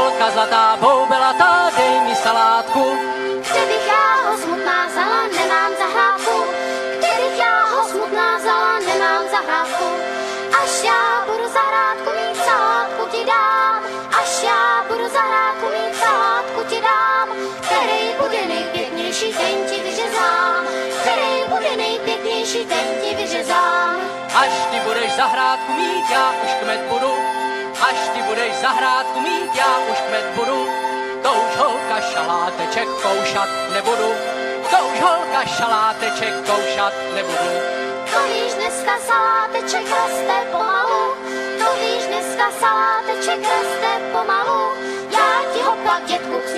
holka zlatá, boubelatá, dej mi salátku. Kdybych já ho smutná zala, nemám zahrádku. Kdybych já ho smutná zala, nemám zahrádku. Až já budu zahrádku mít salátku ti dám. Až já budu zahrádku mít salátku ti dám. Který bude nejpěknější, ten ti vyřezám. Který bude nejpěknější, ten ti vyřezám. Až ti budeš zahrádku mít, já už kmet budu. Až ty budeš zahrádku mít, já už kmet budu. To už holka šaláteček koušat nebudu. To už holka šaláteček koušat nebudu. To víš, dneska saláteček roste pomalu, to víš, dneska saláteček roste pomalu. Já ti ho pak, dětku, k